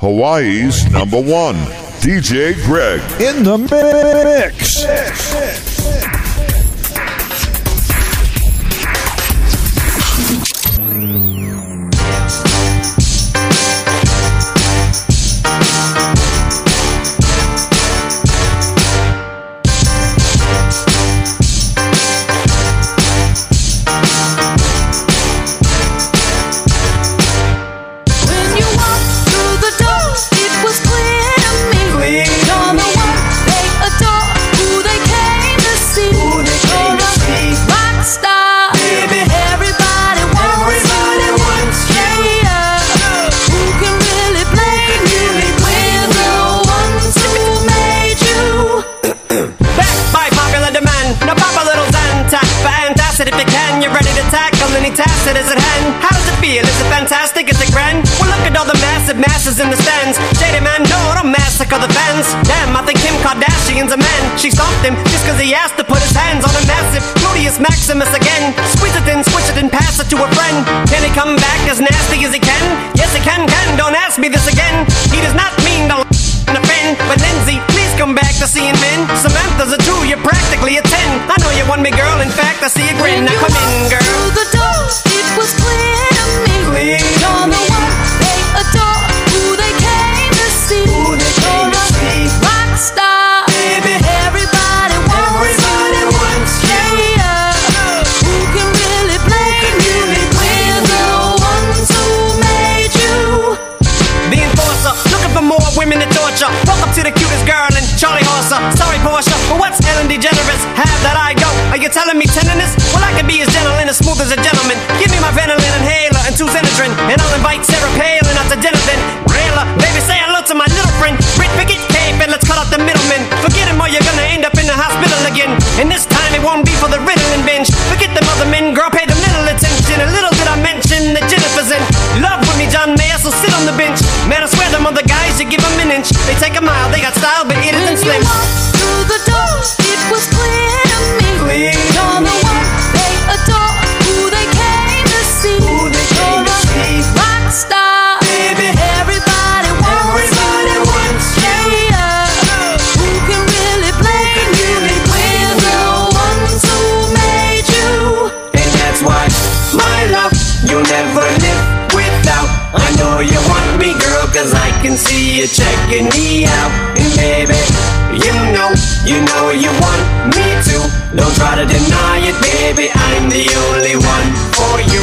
Hawaii's number one, DJ Greg. In the mix. When massive masses in the stands. Shady man, no, don't massacre the fans. Damn, I think Kim Kardashian's a man. She stopped him just cause he asked to put his hands on a massive Gluteus Maximus again. Squeeze it in, switch it and pass it to a friend. Can he come back as nasty as he can? Yes, he can, can. Don't ask me this again. He does not mean to a. But Lindsay, please come back to seeing men. Samantha's a two, you're practically a ten. I know you want me, girl. In fact, I see a grin. Now come in, girl. through the door, it was clear to me. Clear. Cause I can see you checking me out. And baby, you know, you know you want me to. Don't try to deny it, baby, I'm the only one for you.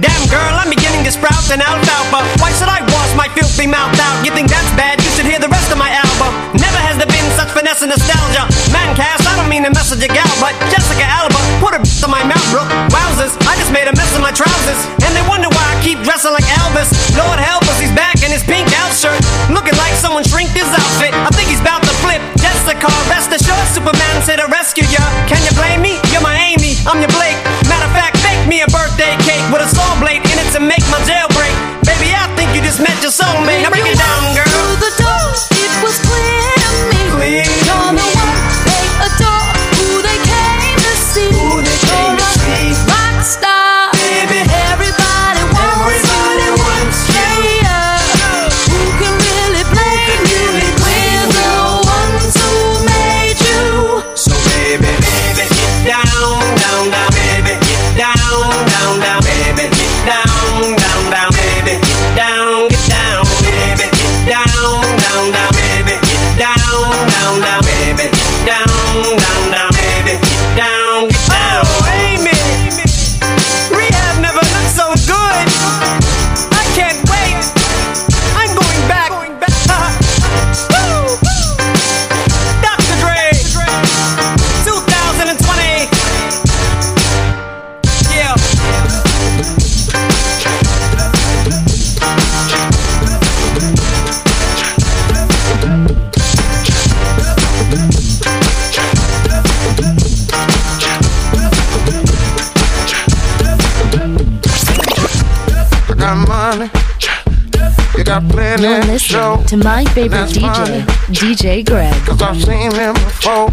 Damn girl, I'm beginning to sprout an alfalfa. Why should I wash my filthy mouth out? You think that's bad? You should hear the rest of my album. Never has there been such finesse and nostalgia. Man cast, I don't mean to message a gal, but Jessica Alba put her to my mouth, bro. Wowzers, I just made a mess of my trousers. And they wonder why I keep dressing like Elvis. Lord help his pink out shirt. Looking like someone shrinked his outfit. I think he's about to flip. Jessica, rest assured, Superman to rescue ya. Can you You're listening show. to my favorite DJ, DJ Greg. Cause I've seen them before.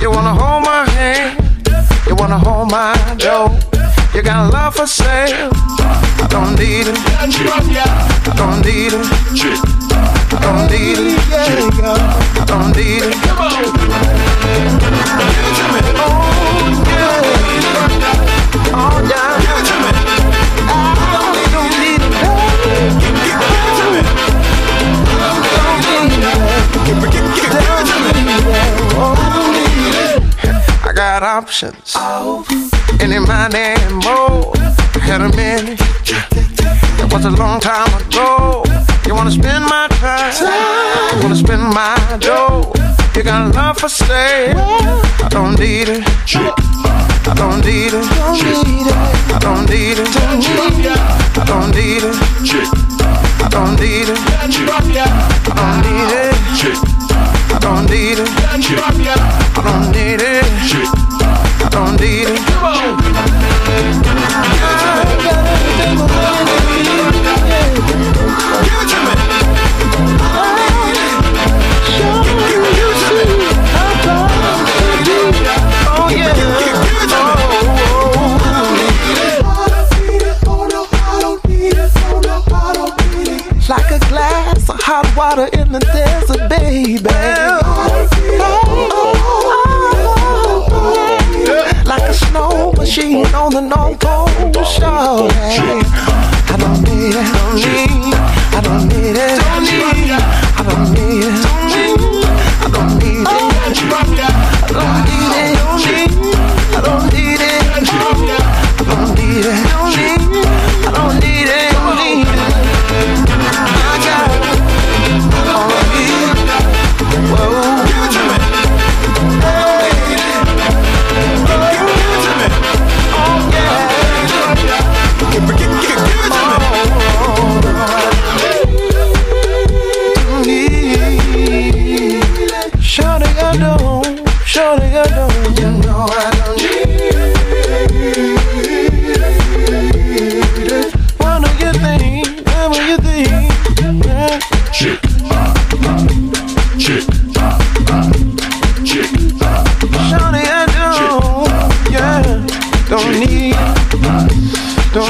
You wanna hold my hand, you wanna hold my dough. You got love for sale. I don't need it. I don't need it. I don't need it. I don't need it. options. Any money and more. Had a minute. It was a long time ago. You wanna spend my time? You Wanna spend my dough? You got love for sale? I don't need it. I don't need it. I don't need it. I don't need it. I don't need it. I don't need it. I don't need it. I don't need it don't need it. me.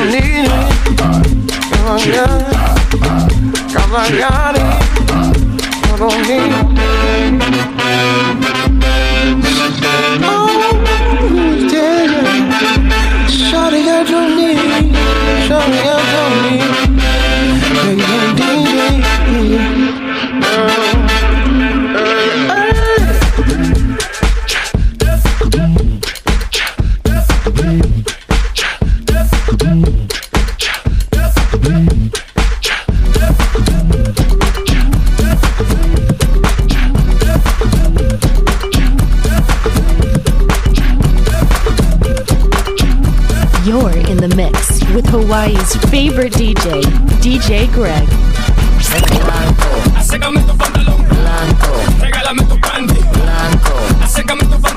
I need it. Oh, yeah. Cause I got it. I on me. Oh, yeah. Shawty, I don't need it. Shawty, I Hawaii's favorite DJ, DJ Greg. Blanco. Blanco.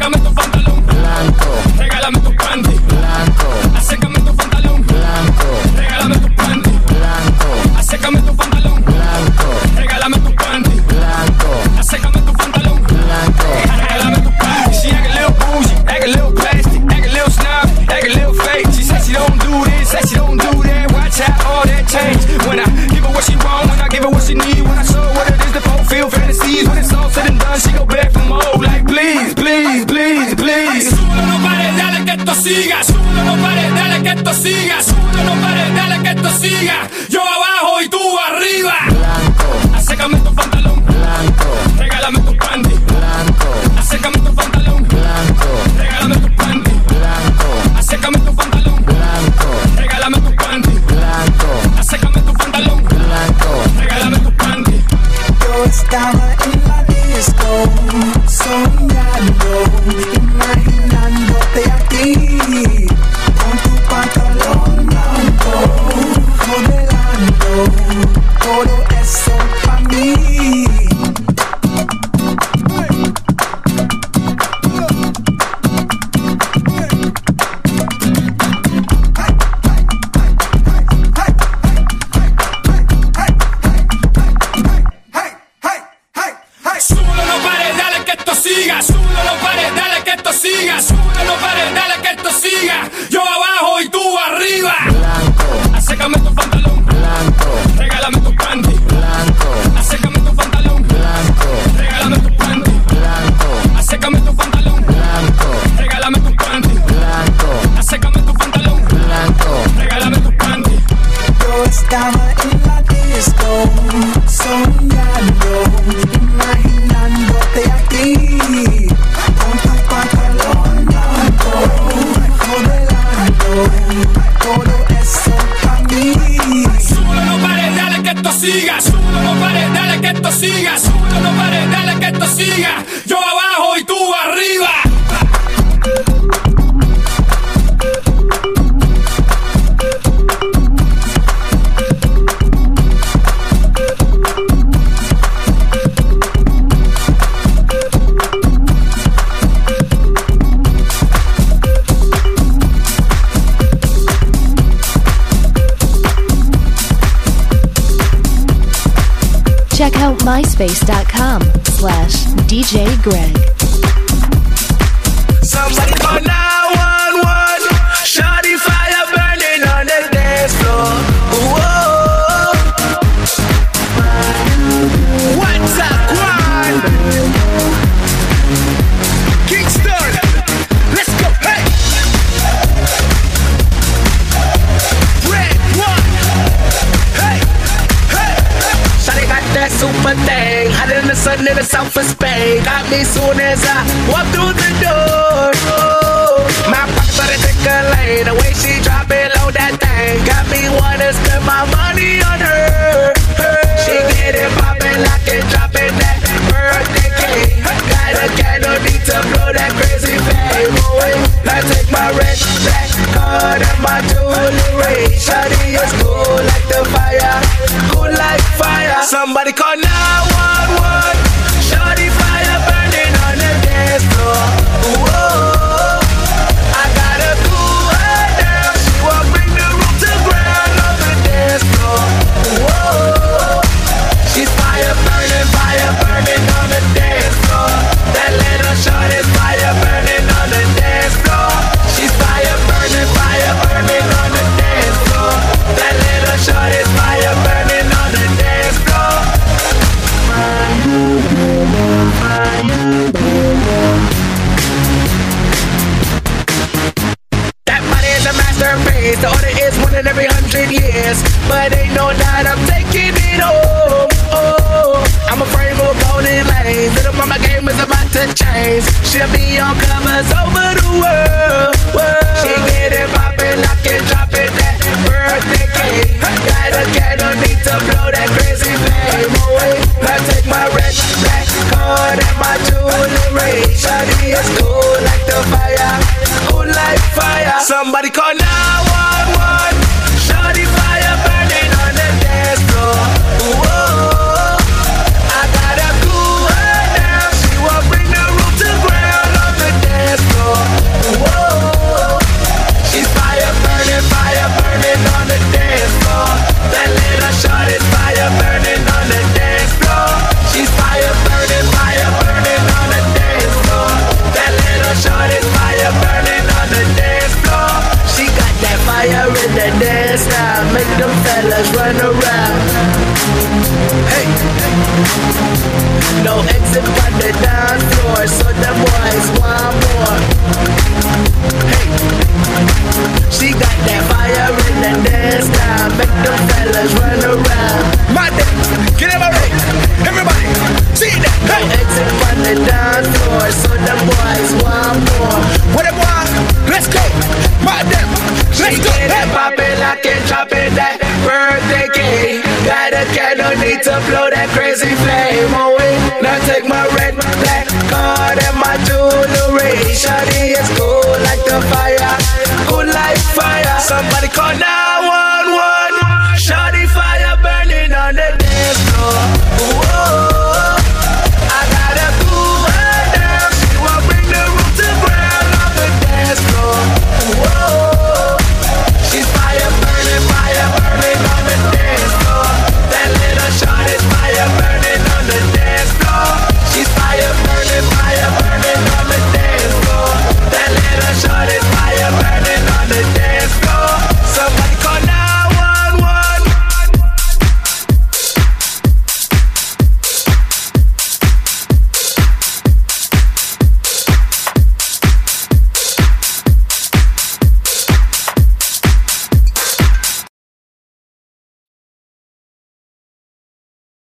Sácame siga, sube, no pares, dale que esto siga, sube, no pares, dale que esto siga, yo abajo y tú arriba. Blanco. Acércame tu pantalón sigas, no para myspace.com slash DJ Greg. Somebody myself a spade got me soon as I walk through holding lanes. Little mama game is about to change. She'll be on covers over the world. world. She get it poppin', knockin', droppin' that birthday cake. Got a candle, need to blow that crazy flame away. I take my red, black card and my jewelry. Shawty is cool like the fire, cool like fire. Somebody call 911. No exit from the dance floor, so the boys want more. Hey, she got that fire in the dance time, make the fellas run around. My dick, get in my way, everybody, see that. Hey. No exit from the dance floor, so the boys want more. What it was, let's go, my damn, let's she go. Get hey. it poppin', lock it, drop it, that birthday cake. Got a candle, need to blow that crazy flame.